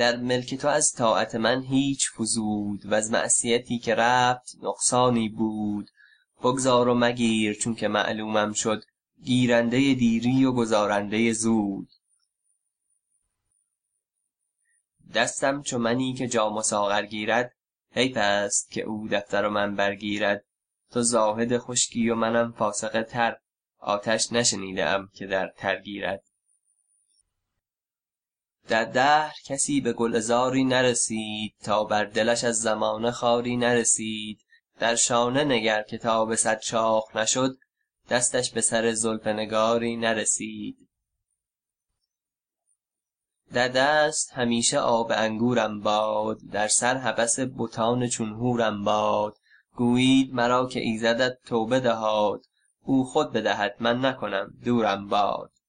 در ملک تو از طاعت من هیچ فزود وز معصیتی که رفت نقصانی بود. بگذار و مگیر چونکه معلومم شد گیرنده دیری و گزارنده زود. دستم چو منی که جام و گیرد حیف است که او دفتر و منبر گیرد. تو زاهد خشکی و منم فاسق تر. آتش نشنیده ام که در تر گیرد. در دهر کسی به گلزاری نرسید تا بر دلش از زمانه خاری نرسید. در شانه نگر که تا به صد شاخ نشد دستش به سر زلف نگاری نرسید. در دست همیشه آب انگورم باد در سر هوس بتان چون حورم باد. گویید مرا که ایزدت توبه دهاد او خود بدهد من نکنم دورم باد.